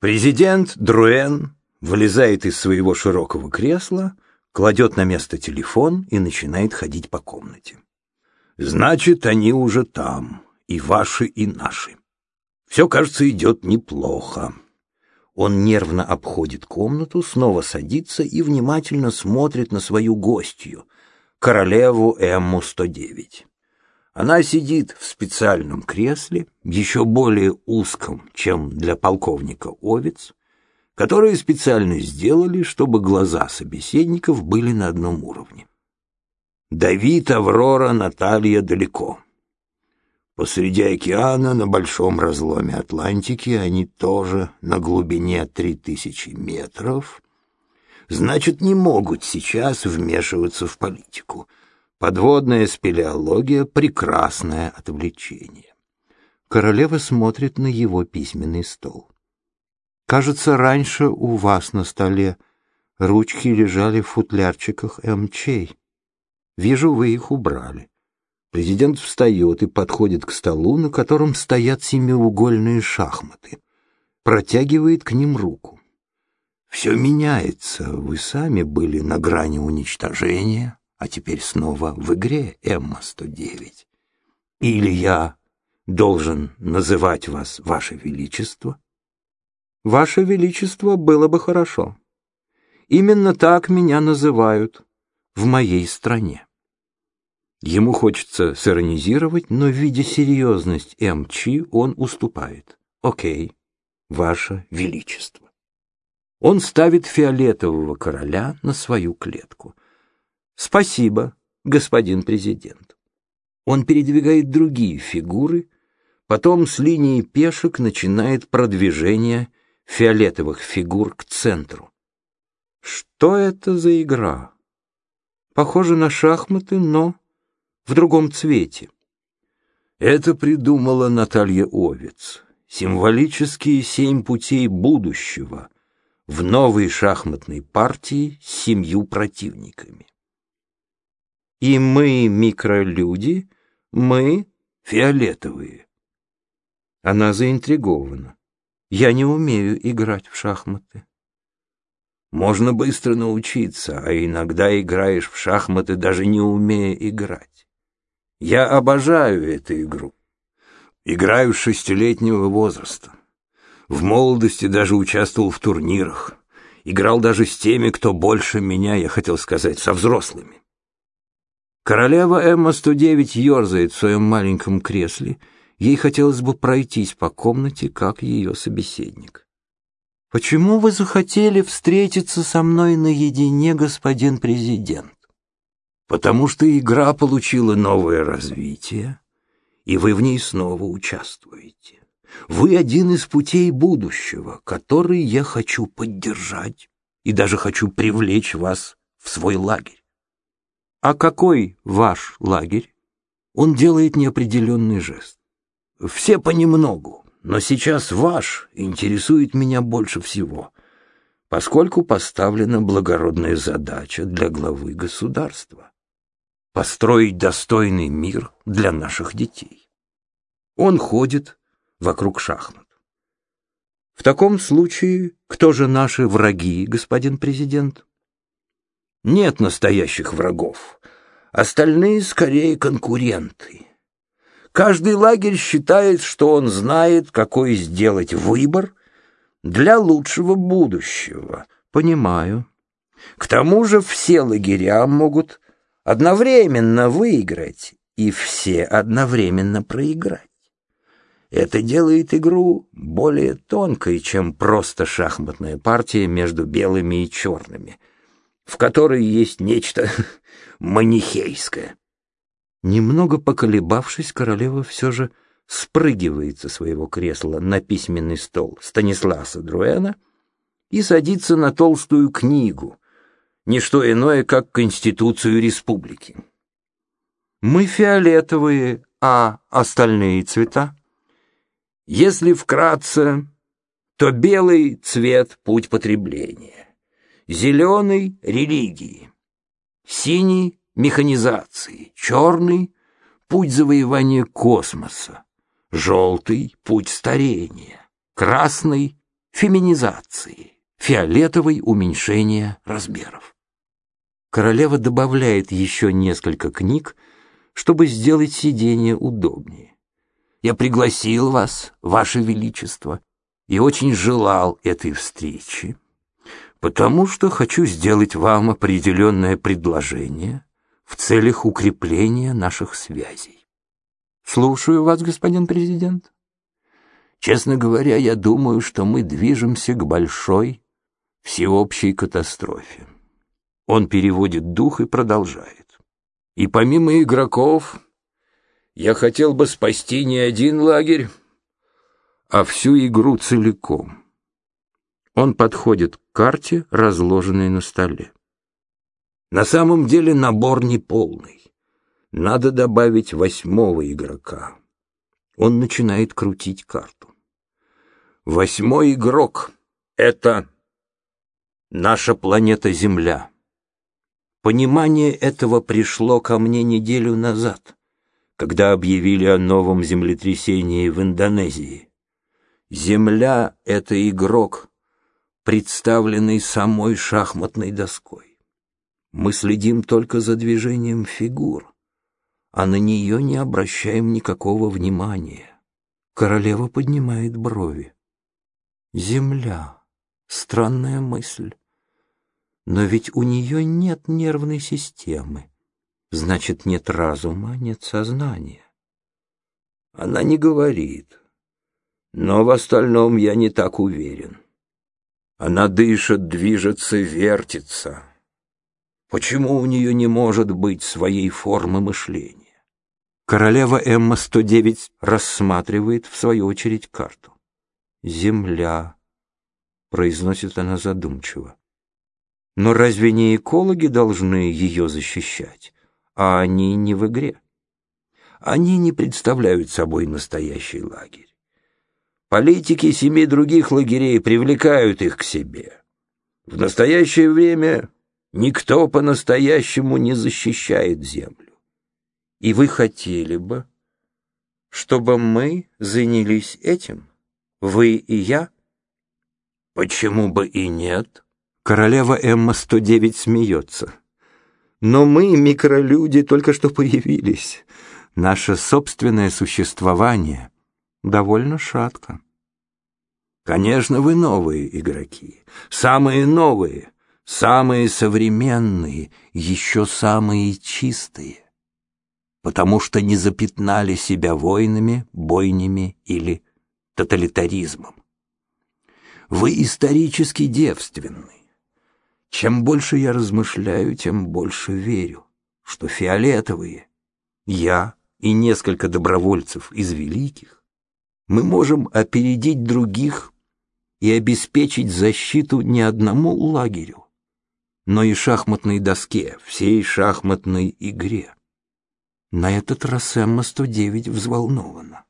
Президент Друэн вылезает из своего широкого кресла, кладет на место телефон и начинает ходить по комнате. Значит, они уже там, и ваши, и наши. Все, кажется, идет неплохо. Он нервно обходит комнату, снова садится и внимательно смотрит на свою гостью, королеву Эмму-109. Она сидит в специальном кресле, еще более узком, чем для полковника Овец, которые специально сделали, чтобы глаза собеседников были на одном уровне. Давид, Аврора, Наталья далеко. Посреди океана, на большом разломе Атлантики, они тоже на глубине три тысячи метров, значит, не могут сейчас вмешиваться в политику — Подводная спелеология — прекрасное отвлечение. Королева смотрит на его письменный стол. Кажется, раньше у вас на столе ручки лежали в футлярчиках МЧ. Вижу, вы их убрали. Президент встает и подходит к столу, на котором стоят семиугольные шахматы. Протягивает к ним руку. Все меняется. Вы сами были на грани уничтожения а теперь снова в игре Эмма-109. Или я должен называть вас Ваше Величество? Ваше Величество было бы хорошо. Именно так меня называют в моей стране. Ему хочется сиронизировать, но, видя серьезность МЧ, он уступает. Окей, Ваше Величество. Он ставит фиолетового короля на свою клетку. Спасибо, господин президент. Он передвигает другие фигуры, потом с линии пешек начинает продвижение фиолетовых фигур к центру. Что это за игра? Похоже на шахматы, но в другом цвете. Это придумала Наталья Овец. Символические семь путей будущего в новой шахматной партии с семью противниками. И мы, микролюди, мы фиолетовые. Она заинтригована. Я не умею играть в шахматы. Можно быстро научиться, а иногда играешь в шахматы, даже не умея играть. Я обожаю эту игру. Играю с шестилетнего возраста. В молодости даже участвовал в турнирах. Играл даже с теми, кто больше меня, я хотел сказать, со взрослыми. Королева Эмма-109 ерзает в своем маленьком кресле. Ей хотелось бы пройтись по комнате, как ее собеседник. «Почему вы захотели встретиться со мной наедине, господин президент?» «Потому что игра получила новое развитие, и вы в ней снова участвуете. Вы один из путей будущего, который я хочу поддержать, и даже хочу привлечь вас в свой лагерь. «А какой ваш лагерь?» Он делает неопределенный жест. «Все понемногу, но сейчас ваш интересует меня больше всего, поскольку поставлена благородная задача для главы государства — построить достойный мир для наших детей. Он ходит вокруг шахмат. В таком случае, кто же наши враги, господин президент? Нет настоящих врагов. Остальные скорее конкуренты. Каждый лагерь считает, что он знает, какой сделать выбор для лучшего будущего. Понимаю. К тому же все лагеря могут одновременно выиграть и все одновременно проиграть. Это делает игру более тонкой, чем просто шахматная партия между белыми и черными — в которой есть нечто манихейское. Немного поколебавшись, королева все же спрыгивает со своего кресла на письменный стол Станисласа Друэна и садится на толстую книгу, не что иное, как Конституцию республики. Мы фиолетовые, а остальные цвета? Если вкратце, то белый цвет — путь потребления зеленый — религии, синий — механизации, черный — путь завоевания космоса, желтый — путь старения, красный феминизации, фиолетовой уменьшения размеров. Королева добавляет еще несколько книг, чтобы сделать сидение удобнее. Я пригласил вас, ваше величество, и очень желал этой встречи, потому что хочу сделать вам определенное предложение в целях укрепления наших связей. Слушаю вас, господин президент. Честно говоря, я думаю, что мы движемся к большой всеобщей катастрофе. Он переводит дух и продолжает. И помимо игроков, я хотел бы спасти не один лагерь, а всю игру целиком. Он подходит карте, разложенной на столе. На самом деле набор не полный. Надо добавить восьмого игрока. Он начинает крутить карту. Восьмой игрок — это наша планета Земля. Понимание этого пришло ко мне неделю назад, когда объявили о новом землетрясении в Индонезии. Земля — это игрок, представленный самой шахматной доской. Мы следим только за движением фигур, а на нее не обращаем никакого внимания. Королева поднимает брови. Земля. Странная мысль. Но ведь у нее нет нервной системы. Значит, нет разума, нет сознания. Она не говорит. Но в остальном я не так уверен. Она дышит, движется, вертится. Почему у нее не может быть своей формы мышления? Королева Эмма-109 рассматривает, в свою очередь, карту. «Земля», — произносит она задумчиво. «Но разве не экологи должны ее защищать, а они не в игре? Они не представляют собой настоящий лагерь. Политики семи других лагерей привлекают их к себе. В настоящее время никто по-настоящему не защищает землю. И вы хотели бы, чтобы мы занялись этим? Вы и я? Почему бы и нет? Королева Эмма-109 смеется. Но мы, микролюди, только что появились. Наше собственное существование довольно шатко. Конечно, вы новые игроки, самые новые, самые современные, еще самые чистые потому что не запятнали себя войнами, бойнями или тоталитаризмом. Вы исторически девственны. Чем больше я размышляю, тем больше верю, что фиолетовые, я и несколько добровольцев из великих, мы можем опередить других и обеспечить защиту не одному лагерю, но и шахматной доске, всей шахматной игре. На этот раз Эмма-109 взволнована.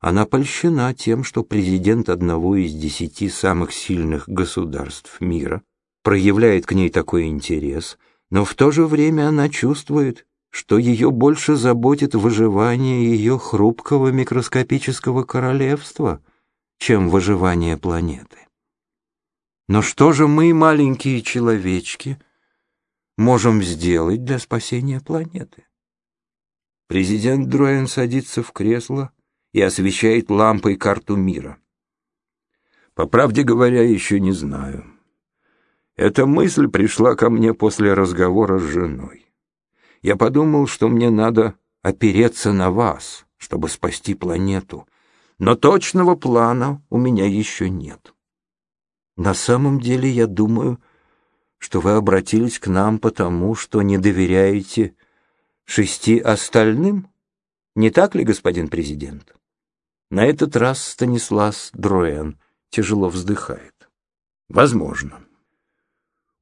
Она польщена тем, что президент одного из десяти самых сильных государств мира проявляет к ней такой интерес, но в то же время она чувствует, что ее больше заботит выживание ее хрупкого микроскопического королевства, чем выживание планеты. Но что же мы, маленькие человечки, можем сделать для спасения планеты? Президент Дроен садится в кресло и освещает лампой карту мира. По правде говоря, еще не знаю. Эта мысль пришла ко мне после разговора с женой. Я подумал, что мне надо опереться на вас, чтобы спасти планету, но точного плана у меня еще нет. На самом деле я думаю, что вы обратились к нам потому, что не доверяете шести остальным? Не так ли, господин президент? На этот раз Станислав Дроен тяжело вздыхает. Возможно.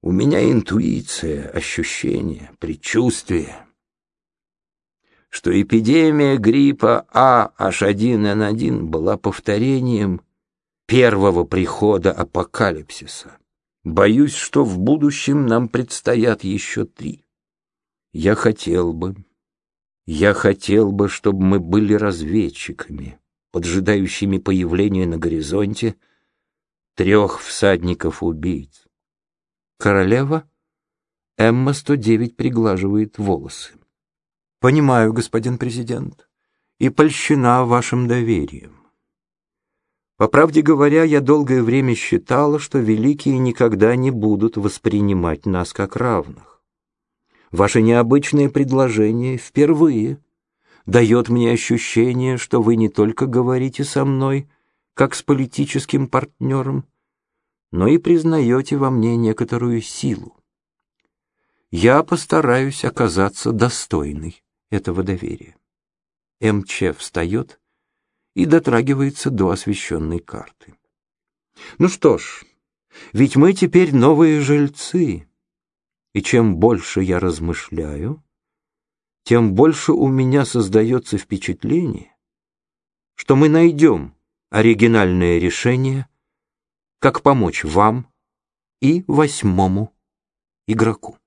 У меня интуиция, ощущение, предчувствие, что эпидемия гриппа А-H1N1 была повторением первого прихода апокалипсиса. Боюсь, что в будущем нам предстоят еще три. Я хотел бы, я хотел бы, чтобы мы были разведчиками, поджидающими появление на горизонте трех всадников-убийц. Королева Эмма-109 приглаживает волосы. Понимаю, господин президент, и польщена вашим доверием. По правде говоря, я долгое время считала, что великие никогда не будут воспринимать нас как равных. Ваше необычное предложение впервые дает мне ощущение, что вы не только говорите со мной, как с политическим партнером, но и признаете во мне некоторую силу. Я постараюсь оказаться достойной этого доверия. МЧ встает и дотрагивается до освещенной карты. Ну что ж, ведь мы теперь новые жильцы, и чем больше я размышляю, тем больше у меня создается впечатление, что мы найдем оригинальное решение, как помочь вам и восьмому игроку.